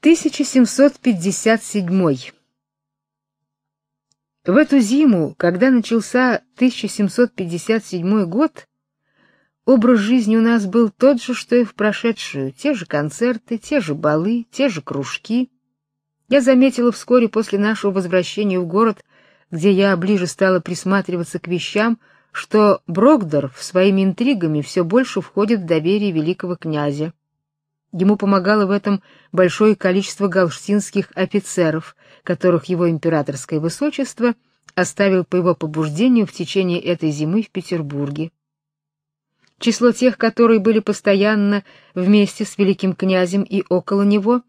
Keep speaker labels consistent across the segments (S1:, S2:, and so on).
S1: 1757. В эту зиму, когда начался 1757 год, образ жизни у нас был тот же, что и в прошедшую: те же концерты, те же балы, те же кружки. Я заметила вскоре после нашего возвращения в город, где я ближе стала присматриваться к вещам, что Брокдорф своими интригами все больше входит в доверие великого князя. Ему помогало в этом большое количество галштинских офицеров, которых его императорское высочество оставил по его побуждению в течение этой зимы в Петербурге. Число тех, которые были постоянно вместе с великим князем и около него,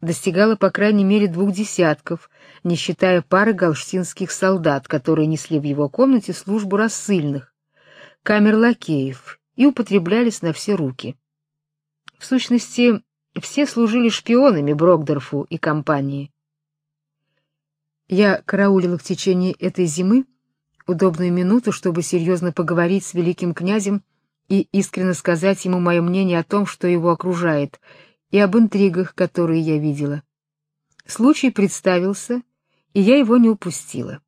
S1: достигало по крайней мере двух десятков, не считая пары галштинских солдат, которые несли в его комнате службу рассыльных, камер лакеев и употреблялись на все руки. В сущности, все служили шпионами Брокдорфу и компании. Я караулила в течение этой зимы удобную минуту, чтобы серьезно поговорить с великим князем и искренне сказать ему мое мнение о том, что его окружает, и об интригах, которые я видела. Случай представился, и я его не упустила.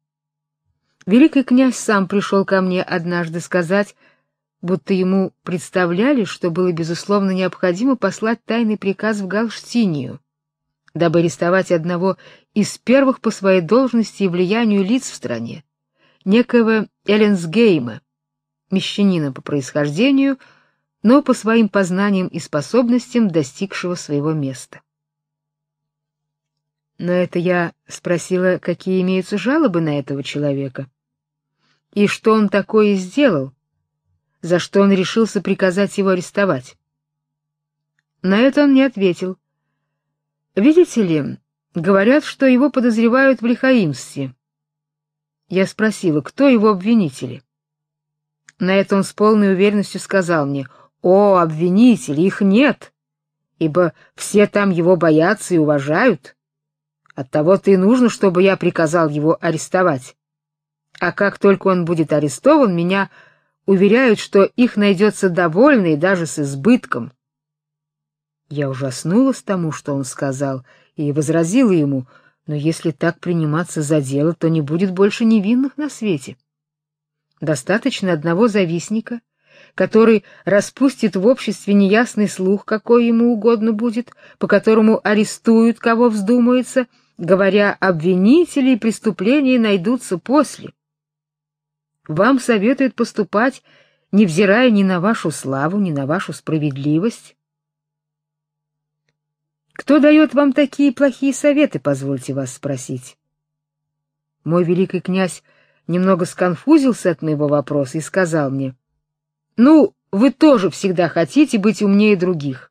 S1: Великий князь сам пришел ко мне однажды сказать, будто ему представляли, что было безусловно необходимо послать тайный приказ в Галштинию, дабы арестовать одного из первых по своей должности и влиянию лиц в стране, некоего Эленсгейма, мещанина по происхождению, но по своим познаниям и способностям достигшего своего места. Но это я спросила, какие имеются жалобы на этого человека, и что он такое сделал, за что он решился приказать его арестовать. На это он не ответил. Видите ли, говорят, что его подозревают в лихаимстве. Я спросила, кто его обвинители. На это он с полной уверенностью сказал мне: "О, обвинители, их нет, ибо все там его боятся и уважают. Оттого-то и нужно, чтобы я приказал его арестовать. А как только он будет арестован, меня уверяют, что их найдется довольно и даже с избытком. Я ужаснулась тому, что он сказал, и возразила ему: "Но если так приниматься за дело, то не будет больше невинных на свете. Достаточно одного завистника, который распустит в обществе неясный слух, какой ему угодно будет, по которому арестуют кого вздумается, говоря: обвинители и преступления найдутся после. Вам советуют поступать, невзирая ни на вашу славу, ни на вашу справедливость. Кто дает вам такие плохие советы, позвольте вас спросить? Мой великий князь немного сконфузился от моего вопроса и сказал мне: "Ну, вы тоже всегда хотите быть умнее других".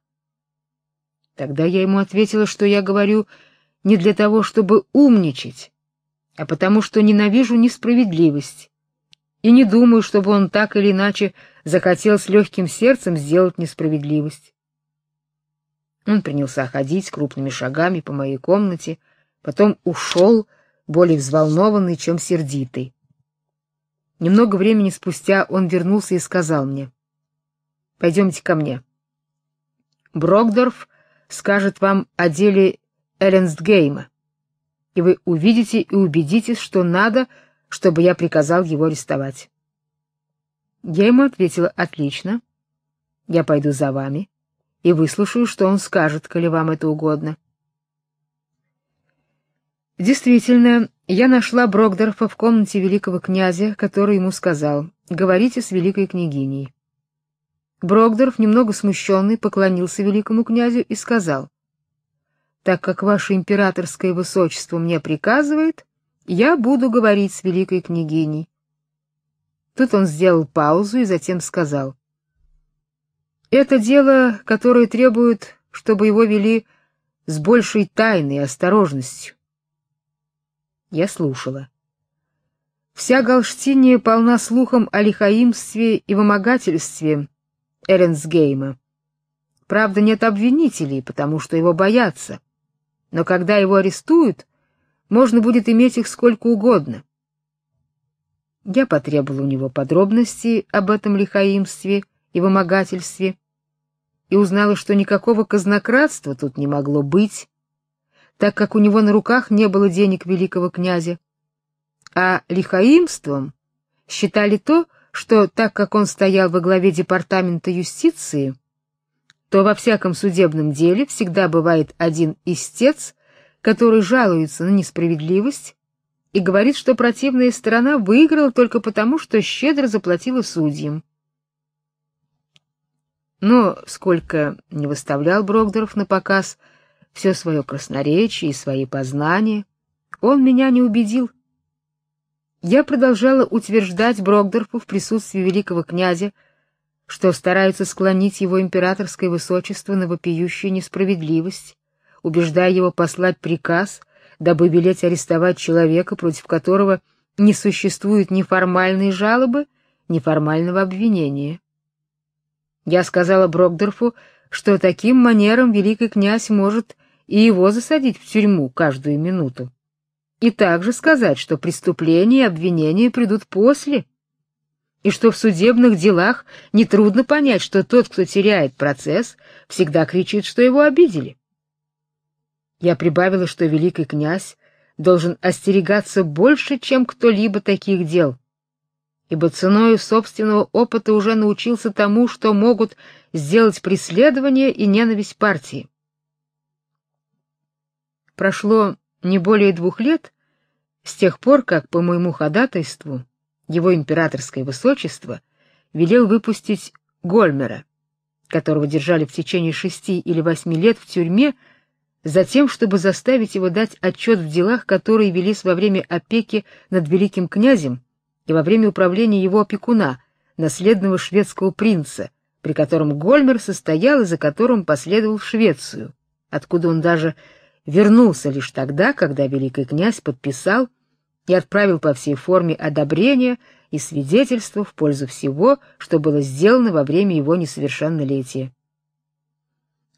S1: Тогда я ему ответила, что я говорю не для того, чтобы умничать, а потому что ненавижу несправедливость и не думаю, чтобы он так или иначе захотел с легким сердцем сделать несправедливость. Он принялся ходить крупными шагами по моей комнате, потом ушел, более взволнованный, чем сердитый. Немного времени спустя он вернулся и сказал мне: «Пойдемте ко мне. Брокдорф скажет вам о деле Эленстгейма, и вы увидите и убедитесь, что надо, чтобы я приказал его арестовать. Я ему ответила: "Отлично. Я пойду за вами и выслушаю, что он скажет, коли вам это угодно". Действительно, я нашла Брокдорфа в комнате великого князя, который ему сказал: "Говорите с великой княгиней". Брокдорф, немного смущенный, поклонился великому князю и сказал: "Так как ваше императорское высочество мне приказывает, я буду говорить с великой княгиней. Тут он сделал паузу и затем сказал: Это дело, которое требует, чтобы его вели с большей тайной и осторожностью. Я слушала. Вся Галштиния полна слухом о лихаимстве и вымогательстве Эренсгейма. Правда, нет обвинителей, потому что его боятся. Но когда его арестуют, можно будет иметь их сколько угодно. Я потребовал у него подробностей об этом лихаимстве и вымогательстве и узнала, что никакого казнократства тут не могло быть, так как у него на руках не было денег великого князя. А лихаимством считали то, что так как он стоял во главе департамента юстиции, то во всяком судебном деле всегда бывает один истец, который жалуется на несправедливость и говорит, что противная сторона выиграла только потому, что щедро заплатила судьям. Но сколько не выставлял Брокдорф на показ все свое красноречие и свои познания, он меня не убедил. Я продолжала утверждать Брокдорфу в присутствии великого князя, что стараются склонить его императорское высочество на вопиющую несправедливость, убеждая его послать приказ, дабы велеть арестовать человека, против которого не существует ни формальной жалобы, ни формального обвинения. Я сказала Брокдорфу, что таким манером великий князь может и его засадить в тюрьму каждую минуту. И также сказать, что преступления и обвинения придут после, и что в судебных делах нетрудно понять, что тот, кто теряет процесс, всегда кричит, что его обидели. Я прибавила, что великий князь должен остерегаться больше, чем кто-либо таких дел, ибо ценой собственного опыта уже научился тому, что могут сделать преследование и ненависть партии. Прошло не более двух лет с тех пор, как по моему ходатайству его императорское высочество велел выпустить Гольмера, которого держали в течение шести или восьми лет в тюрьме, затем, чтобы заставить его дать отчет в делах, которые велись во время опеки над великим князем и во время управления его опекуна, наследного шведского принца, при котором Гольмер состоял и за которым последовал в Швецию, откуда он даже вернулся лишь тогда, когда великий князь подписал и отправил по всей форме одобрения и свидетельства в пользу всего, что было сделано во время его несовершеннолетия.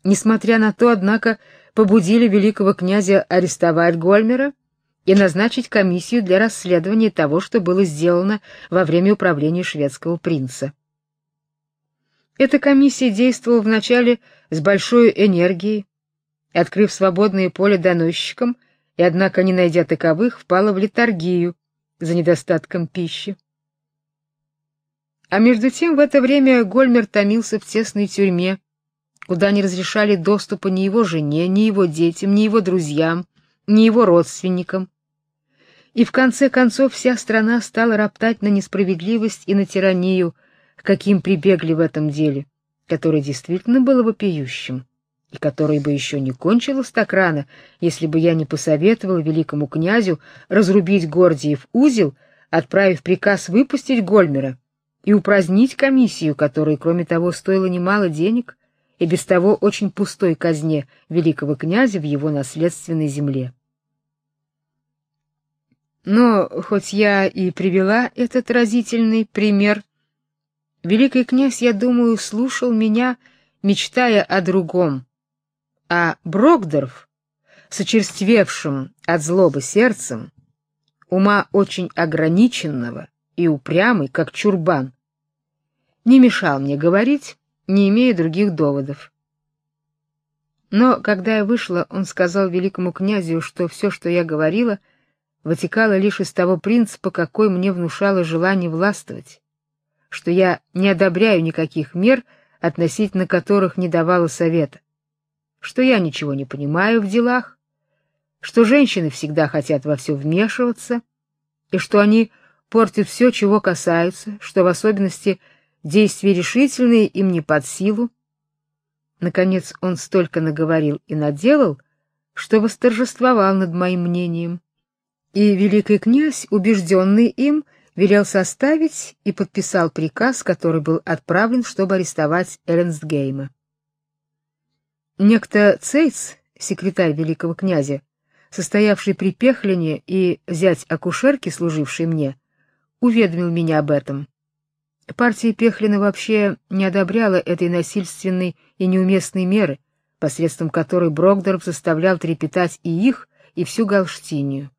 S1: Несмотря на то, однако, побудили великого князя арестовать Гольмера и назначить комиссию для расследования того, что было сделано во время управления шведского принца. Эта комиссия действовала вначале с большой энергией, открыв свободное поле доносчикам, и однако не найдя таковых, впала в летаргию за недостатком пищи. А между тем в это время Гольмер томился в тесной тюрьме, куда не разрешали доступа ни его жене, ни его детям, ни его друзьям, ни его родственникам. И в конце концов вся страна стала роптать на несправедливость и на тиранию, к каким прибегли в этом деле, которое действительно было вопиющим, и которое бы еще не кончилось так рано, если бы я не посоветовал великому князю разрубить Гордиев узел, отправив приказ выпустить Гольмера и упразднить комиссию, которая, кроме того, стоила немало денег и без того очень пустой казне великого князя в его наследственной земле. Но хоть я и привела этот разительный пример, великий князь, я думаю, слушал меня, мечтая о другом. А Брокдорф, с очерствевшим от злобы сердцем, ума очень ограниченного и упрямый, как чурбан, не мешал мне говорить, не имея других доводов. Но когда я вышла, он сказал великому князю, что все, что я говорила, — вытекало лишь из того принципа, какой мне внушало желание властвовать, что я не одобряю никаких мер, относительно которых не давала совета, что я ничего не понимаю в делах, что женщины всегда хотят во все вмешиваться, и что они портят все, чего касаются, что в особенности действия решительные им не под силу. Наконец он столько наговорил и наделал, что восторжествовал над моим мнением и великий князь, убежденный им, велел составить и подписал приказ, который был отправлен, чтобы арестовать Эрнстгейма. Некто Цейц, секретарь великого князя, состоявший при Пехлине и зять акушерки, служивший мне, уведомил меня об этом. Партия Пехлина вообще не одобряла этой насильственной и неуместной меры, посредством которой Брокдорф заставлял трепетать и их, и всю Галштинию.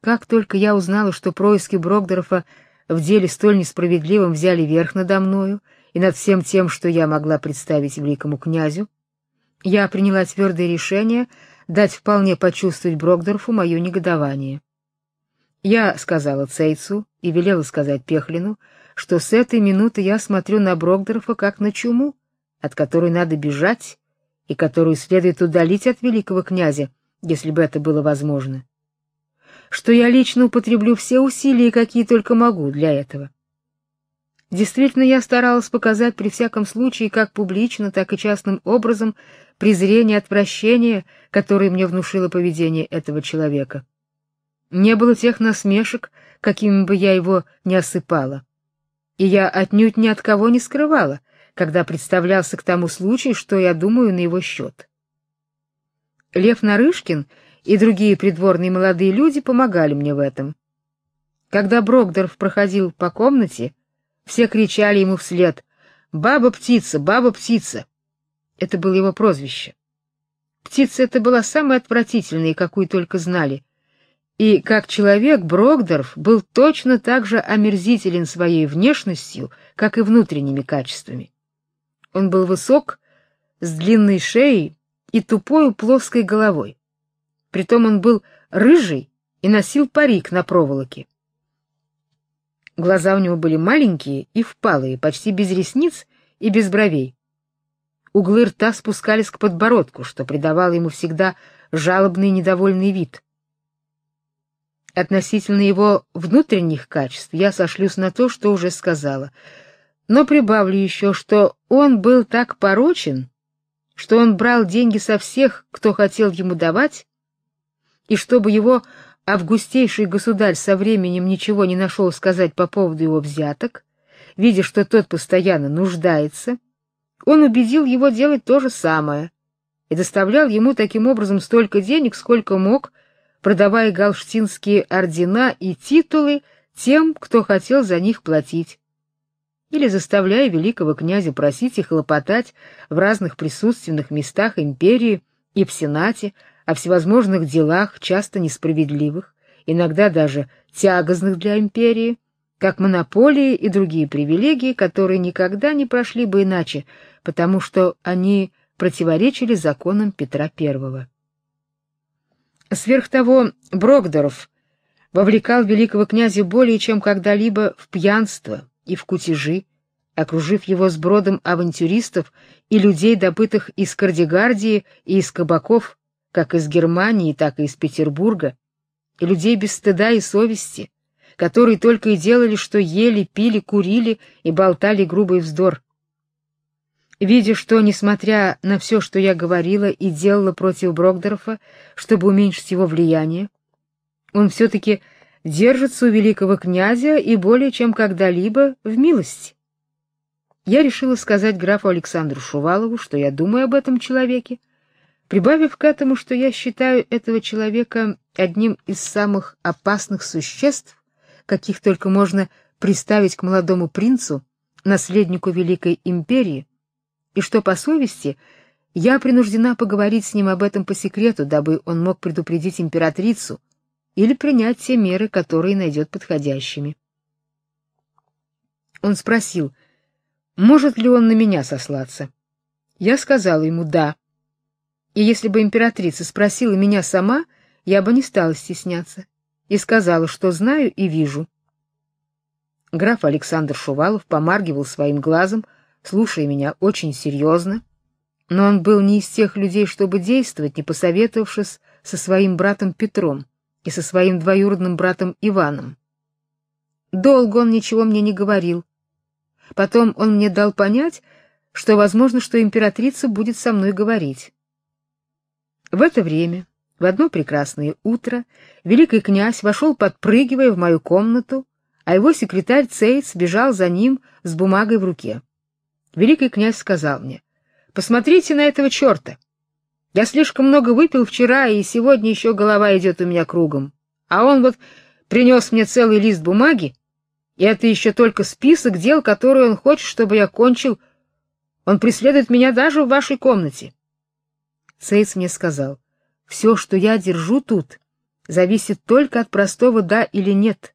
S1: Как только я узнала, что происки Брокдорфа в деле столь несправедливом взяли верх надо мною и над всем тем, что я могла представить великому князю, я приняла твердое решение дать вполне почувствовать Брокдорфу мое негодование. Я сказала Цейцу и велела сказать Пехлину, что с этой минуты я смотрю на Брокдорфа как на чуму, от которой надо бежать и которую следует удалить от великого князя, если бы это было возможно. Что я лично употреблю все усилия, какие только могу для этого. Действительно, я старалась показать при всяком случае, как публично, так и частным образом, презрение и отвращение, которое мне внушило поведение этого человека. Не было тех насмешек, какими бы я его не осыпала. И я отнюдь ни от кого не скрывала, когда представлялся к тому случаю, что я думаю на его счет. Лев Нарышкин и другие придворные молодые люди помогали мне в этом. Когда Брокдорф проходил по комнате, все кричали ему вслед: "Баба-птица, баба-птица". Это было его прозвище. Птица эта была самая отвратительная, какую только знали. И как человек Брокдорф был точно так же омерзителен своей внешностью, как и внутренними качествами. Он был высок, с длинной шеей и тупой плоской головой. Притом он был рыжий и носил парик на проволоке. Глаза у него были маленькие и впалые, почти без ресниц и без бровей. Углы рта спускались к подбородку, что придавало ему всегда жалобный недовольный вид. Относительно его внутренних качеств я сошлюсь на то, что уже сказала. Но прибавлю еще, что он был так порочен, что он брал деньги со всех, кто хотел ему давать, и чтобы его августейший государь со временем ничего не нашел сказать по поводу его взяток, видя, что тот постоянно нуждается, он убедил его делать то же самое и доставлял ему таким образом столько денег, сколько мог, продавая галштинские ордена и титулы тем, кто хотел за них платить, или заставляя великого князя просить и хлопотать в разных присутственных местах империи и в сенате о всевозможных делах, часто несправедливых, иногда даже тягостных для империи, как монополии и другие привилегии, которые никогда не прошли бы иначе, потому что они противоречили законам Петра I. Сверх того, Брокдорф вовлекал великого князя более чем когда-либо в пьянство и в кутежи, окружив его сбродом авантюристов и людей, добытых из Кардигардии и из кабаков, как из Германии, так и из Петербурга, и людей без стыда и совести, которые только и делали, что ели, пили, курили и болтали грубый вздор. Видя, что, несмотря на все, что я говорила и делала против Брокдорфа, чтобы уменьшить его влияние, он все-таки держится у великого князя и более чем когда-либо в милости. Я решила сказать графу Александру Шувалову, что я думаю об этом человеке, прибавив к этому, что я считаю этого человека одним из самых опасных существ, каких только можно приставить к молодому принцу, наследнику великой империи, и что по совести я принуждена поговорить с ним об этом по секрету, дабы он мог предупредить императрицу или принять те меры, которые найдет подходящими. Он спросил, может ли он на меня сослаться. Я сказала ему «да». И если бы императрица спросила меня сама, я бы не стала стесняться и сказала, что знаю и вижу. Граф Александр Шувалов помаргивал своим глазом, слушая меня очень серьезно, но он был не из тех людей, чтобы действовать, не посоветовавшись со своим братом Петром и со своим двоюродным братом Иваном. Долго он ничего мне не говорил. Потом он мне дал понять, что возможно, что императрица будет со мной говорить. В это время, в одно прекрасное утро, великий князь вошел, подпрыгивая в мою комнату, а его секретарь Цейц бежал за ним с бумагой в руке. Великий князь сказал мне: "Посмотрите на этого черта. Я слишком много выпил вчера, и сегодня еще голова идет у меня кругом. А он вот принес мне целый лист бумаги, и это еще только список дел, которые он хочет, чтобы я кончил. Он преследует меня даже в вашей комнате. Сейц мне сказал, «Все, что я держу тут, зависит только от простого «да» или «нет»,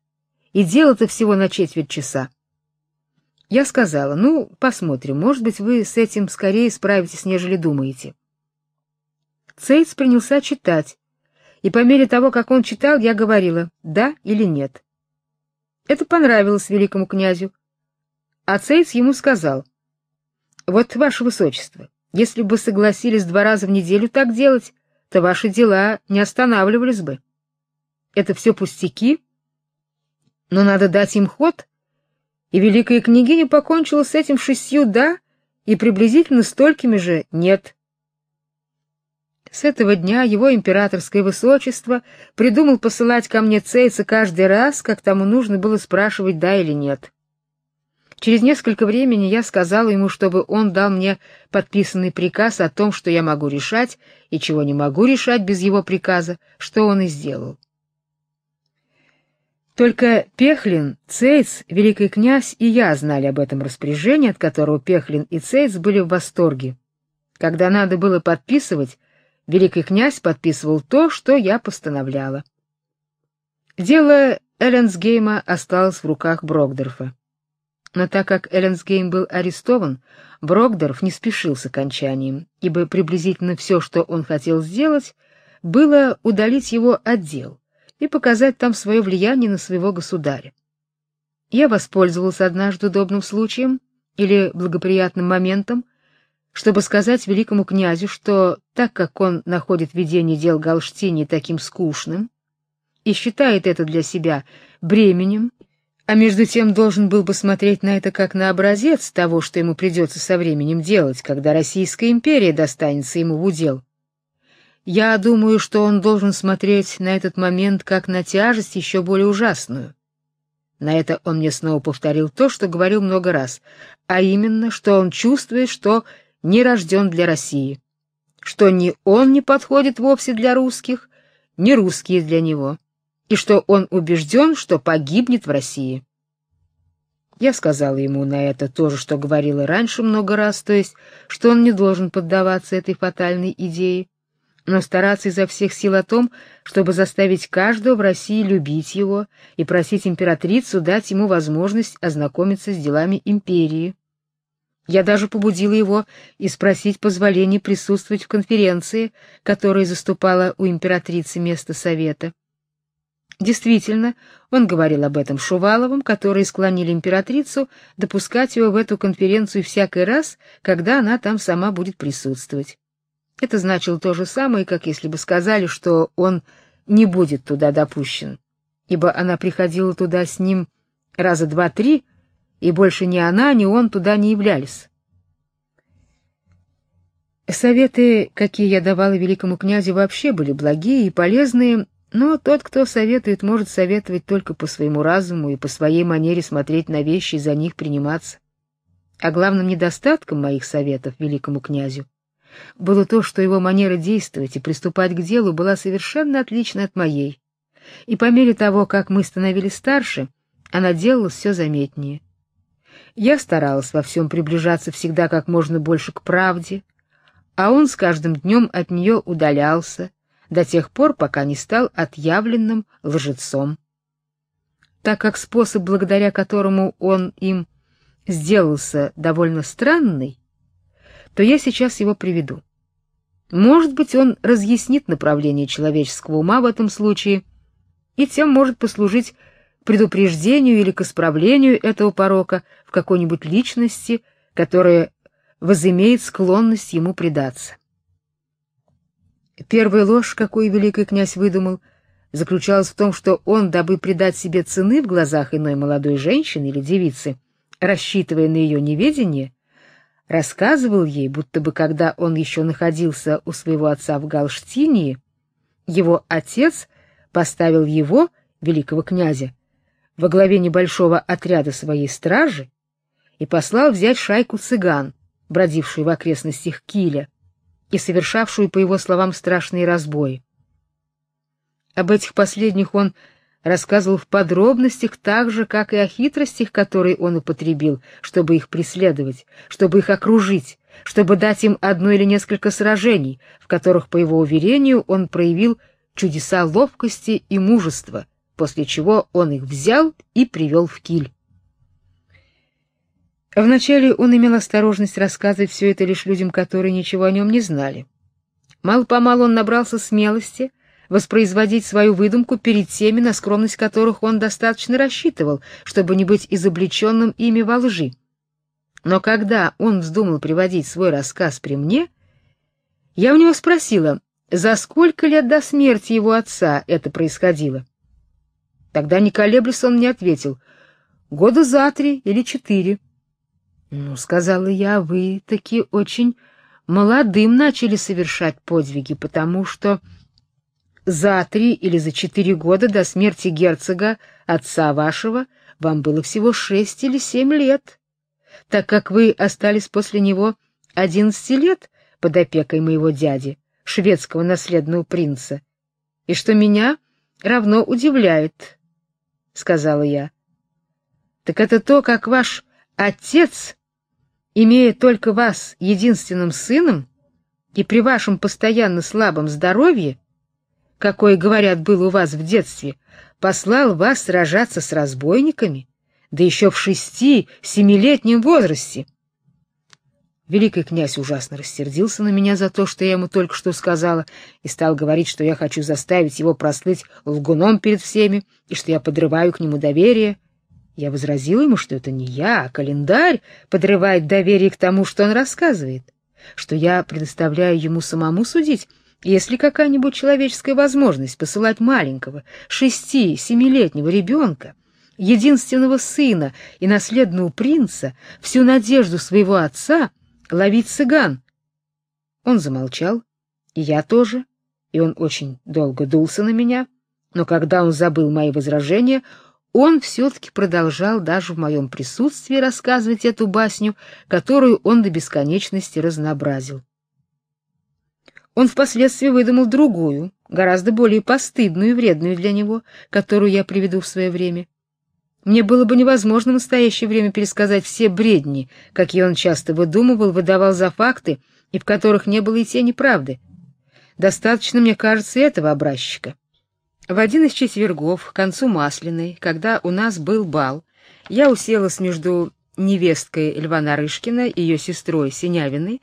S1: и дело-то всего на четверть часа. Я сказала, ну, посмотрим, может быть, вы с этим скорее справитесь, нежели думаете. Цейц принялся читать, и по мере того, как он читал, я говорила «да» или «нет». Это понравилось великому князю. А Цейц ему сказал «Вот, ваше высочество, если бы согласились два раза в неделю так делать, то ваши дела не останавливались бы. Это все пустяки, но надо дать им ход, и великая княгиня покончила с этим шестью «да» и приблизительно столькими же «нет». С этого дня его императорское высочество придумал посылать ко мне цейца каждый раз, как тому нужно было спрашивать «да» или «нет». Через несколько времени я сказала ему, чтобы он дал мне подписанный приказ о том, что я могу решать и чего не могу решать без его приказа, что он и сделал. Только Пехлин, Цейц, великий князь и я знали об этом распоряжении, от которого Пехлин и Цейц были в восторге. Когда надо было подписывать, великий князь подписывал то, что я постановляла. Дело Элленсгейма осталось в руках Брокдорфа. Но так как Элленсгейм был арестован, Брокдорф не спешил с окончанием, ибо приблизительно все, что он хотел сделать, было удалить его отдел и показать там свое влияние на своего государя. Я воспользовался однажды удобным случаем или благоприятным моментом, чтобы сказать великому князю, что так как он находит ведение дел Галштини таким скучным и считает это для себя бременем а между тем должен был бы смотреть на это как на образец того, что ему придется со временем делать, когда Российская империя достанется ему в удел. Я думаю, что он должен смотреть на этот момент как на тяжесть еще более ужасную. На это он мне снова повторил то, что говорил много раз, а именно, что он чувствует, что не рожден для России, что ни он не подходит вовсе для русских, ни русские для него и что он убежден, что погибнет в России. Я сказала ему на это то же, что говорила раньше много раз, то есть, что он не должен поддаваться этой фатальной идее, но стараться изо всех сил о том, чтобы заставить каждого в России любить его и просить императрицу дать ему возможность ознакомиться с делами империи. Я даже побудила его и спросить позволения присутствовать в конференции, которая заступала у императрицы место совета. Действительно, он говорил об этом Шуваловым, которые склонили императрицу допускать его в эту конференцию всякий раз, когда она там сама будет присутствовать. Это значило то же самое, как если бы сказали, что он не будет туда допущен, ибо она приходила туда с ним раза два-три, и больше ни она, ни он туда не являлись. Советы, какие я давала великому князю, вообще были благие и полезные, но тот, кто советует, может советовать только по своему разуму и по своей манере смотреть на вещи и за них приниматься. А главным недостатком моих советов великому князю было то, что его манера действовать и приступать к делу была совершенно отлична от моей. И по мере того, как мы становились старше, она делалась все заметнее. Я старалась во всем приближаться всегда как можно больше к правде, а он с каждым днем от нее удалялся до тех пор, пока не стал отъявленным лжецом. Так как способ, благодаря которому он им сделался довольно странный, то я сейчас его приведу. Может быть, он разъяснит направление человеческого ума в этом случае и тем может послужить предупреждению или к исправлению этого порока в какой-нибудь личности, которая возымеет склонность ему предаться. Первая ложь, какую великий князь выдумал, заключалась в том, что он, дабы придать себе цены в глазах иной молодой женщины или девицы, рассчитывая на ее неведение, рассказывал ей, будто бы когда он еще находился у своего отца в Галштинии, его отец поставил его, великого князя, во главе небольшого отряда своей стражи и послал взять шайку цыган, бродившую в окрестностях Киля, и совершавшую, по его словам, страшные разбои. Об этих последних он рассказывал в подробностях так же, как и о хитростях, которые он употребил, чтобы их преследовать, чтобы их окружить, чтобы дать им одно или несколько сражений, в которых, по его уверению, он проявил чудеса ловкости и мужества, после чего он их взял и привел в киль. Вначале он имел осторожность рассказывать все это лишь людям, которые ничего о нем не знали. Мало-помалу он набрался смелости воспроизводить свою выдумку перед теми, на скромность которых он достаточно рассчитывал, чтобы не быть изобличенным ими во лжи. Но когда он вздумал приводить свой рассказ при мне, я у него спросила, за сколько лет до смерти его отца это происходило. Тогда, не колеблясь, он мне ответил, года за три или четыре. Ну, сказала я, вы таки очень молодым начали совершать подвиги, потому что за три или за четыре года до смерти герцога, отца вашего, вам было всего шесть или семь лет, так как вы остались после него одиннадцати лет под опекой моего дяди, шведского наследного принца, и что меня равно удивляет, — сказала я. — Так это то, как ваш отец, имея только вас единственным сыном, и при вашем постоянно слабом здоровье, какое, говорят, было у вас в детстве, послал вас сражаться с разбойниками, да еще в шести-семилетнем возрасте. Великий князь ужасно рассердился на меня за то, что я ему только что сказала, и стал говорить, что я хочу заставить его прослыть лгуном перед всеми, и что я подрываю к нему доверие. Я возразила ему, что это не я, а календарь подрывает доверие к тому, что он рассказывает, что я предоставляю ему самому судить, если какая-нибудь человеческая возможность посылать маленького, шести-семилетнего ребенка, единственного сына и наследного принца, всю надежду своего отца ловить цыган. Он замолчал, и я тоже, и он очень долго дулся на меня, но когда он забыл мои возражения, он все-таки продолжал даже в моем присутствии рассказывать эту басню, которую он до бесконечности разнообразил. Он впоследствии выдумал другую, гораздо более постыдную и вредную для него, которую я приведу в свое время. Мне было бы невозможно в настоящее время пересказать все бредни, какие он часто выдумывал, выдавал за факты, и в которых не было и тени правды. Достаточно, мне кажется, этого образчика. В один из четвергов, к концу Масляной, когда у нас был бал, я уселась между невесткой Льва Нарышкина и ее сестрой Синявиной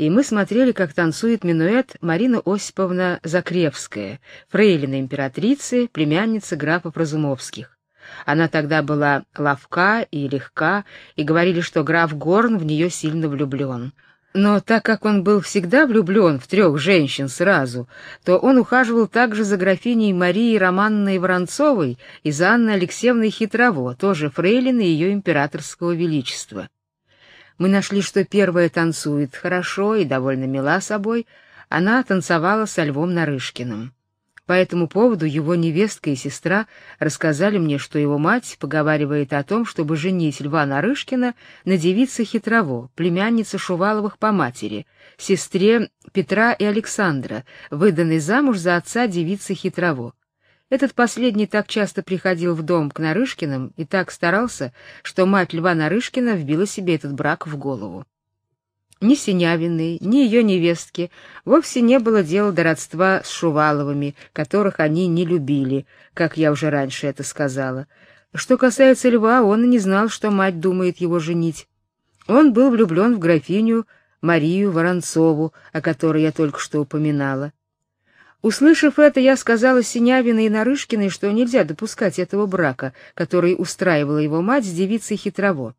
S1: и мы смотрели, как танцует минуэт Марина Осиповна Закревская, фрейлина императрицы, племянница графа Прозумовских. Она тогда была ловка и легка, и говорили, что граф Горн в нее сильно влюблен. Но так как он был всегда влюблен в трех женщин сразу, то он ухаживал также за графиней Марией Романной Воронцовой и за Анной Алексеевной Хитрово, тоже фрейлиной ее императорского величества. Мы нашли, что первая танцует хорошо и довольно мила собой. Она танцевала со Львом Нарышкиным. По этому поводу его невестка и сестра рассказали мне, что его мать поговаривает о том, чтобы женить Льва Нарышкина на девице Хитрово, племяннице Шуваловых по матери, сестре Петра и Александра, выданной замуж за отца девицы Хитрово. Этот последний так часто приходил в дом к Нарышкиным и так старался, что мать Льва Нарышкина вбила себе этот брак в голову. Ни Синявиной, ни ее невестки вовсе не было дела до родства с Шуваловыми, которых они не любили, как я уже раньше это сказала. Что касается Льва, он и не знал, что мать думает его женить. Он был влюблен в графиню Марию Воронцову, о которой я только что упоминала. Услышав это, я сказала Синявиной и Нарышкиной, что нельзя допускать этого брака, который устраивала его мать с девицей Хитрово.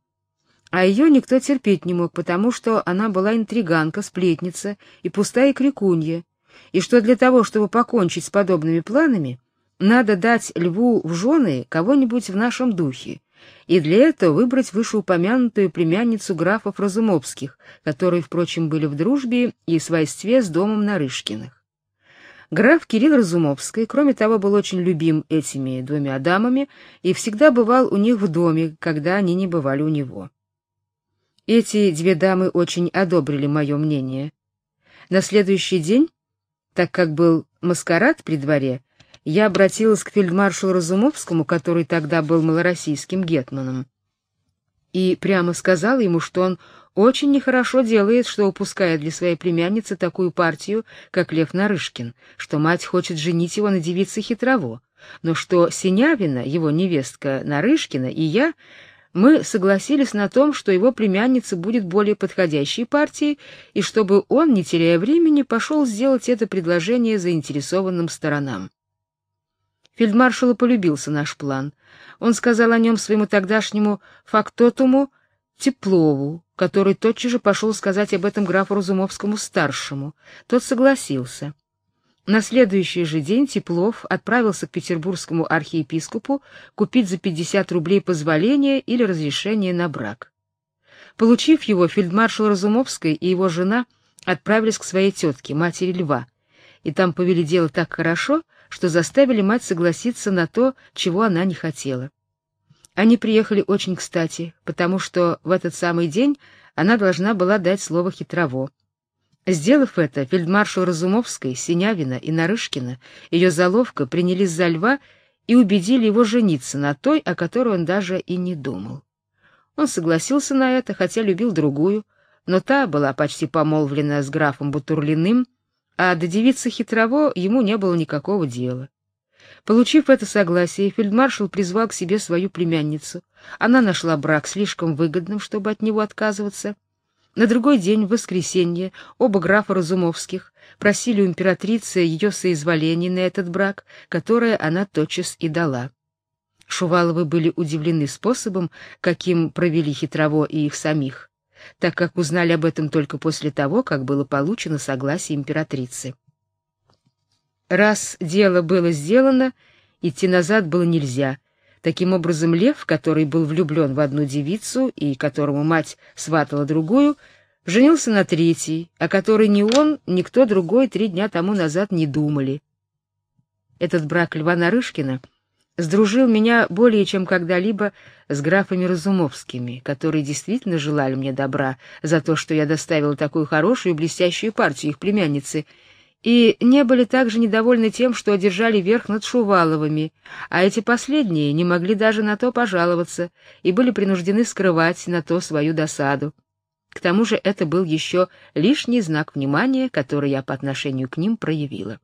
S1: А ее никто терпеть не мог, потому что она была интриганка, сплетница и пустая крикунья, и что для того, чтобы покончить с подобными планами, надо дать льву в жены кого-нибудь в нашем духе, и для этого выбрать вышеупомянутую племянницу графов Разумовских, которые, впрочем, были в дружбе и свойстве с домом Нарышкиных. Граф Кирилл Разумовский, кроме того, был очень любим этими двумя дамами и всегда бывал у них в доме, когда они не бывали у него. Эти две дамы очень одобрили мое мнение. На следующий день, так как был маскарад при дворе, я обратилась к фельдмаршалу Разумовскому, который тогда был малороссийским гетманом, и прямо сказала ему, что он очень нехорошо делает, что упускает для своей племянницы такую партию, как Лев Нарышкин, что мать хочет женить его на девице Хитрово, но что Синявина, его невестка Нарышкина, и я мы согласились на том, что его племянница будет более подходящей партией, и чтобы он, не теряя времени, пошел сделать это предложение заинтересованным сторонам. Фельдмаршалу полюбился наш план. Он сказал о нем своему тогдашнему фактотуму Теплову, который тотчас же пошел сказать об этом графу Разумовскому-старшему. Тот согласился. На следующий же день Теплов отправился к петербургскому архиепископу купить за 50 рублей позволение или разрешение на брак. Получив его, фельдмаршал Разумовский и его жена отправились к своей тетке, матери Льва, и там повели дело так хорошо, что заставили мать согласиться на то, чего она не хотела. Они приехали очень кстати, потому что в этот самый день она должна была дать слово хитрово. Сделав это, фельдмаршал Разумовский, Синявина и Нарышкина, ее заловка, принялись за льва и убедили его жениться на той, о которой он даже и не думал. Он согласился на это, хотя любил другую, но та была почти помолвлена с графом Бутурлиным, а до девицы Хитрово ему не было никакого дела. Получив это согласие, фельдмаршал призвал к себе свою племянницу. Она нашла брак слишком выгодным, чтобы от него отказываться. На другой день, в воскресенье, оба графа Разумовских просили у императрицы ее соизволения на этот брак, которое она тотчас и дала. Шуваловы были удивлены способом, каким провели хитрово и их самих, так как узнали об этом только после того, как было получено согласие императрицы. Раз дело было сделано, идти назад было нельзя. Таким образом, Лев, который был влюблен в одну девицу и которому мать сватала другую, женился на третьей, о которой ни он, ни кто другой три дня тому назад не думали. Этот брак Льва Нарышкина сдружил меня более чем когда-либо с графами Разумовскими, которые действительно желали мне добра за то, что я доставил такую хорошую и блестящую партию их племянницы — и не были также недовольны тем, что одержали верх над Шуваловыми, а эти последние не могли даже на то пожаловаться и были принуждены скрывать на то свою досаду. К тому же это был еще лишний знак внимания, который я по отношению к ним проявила.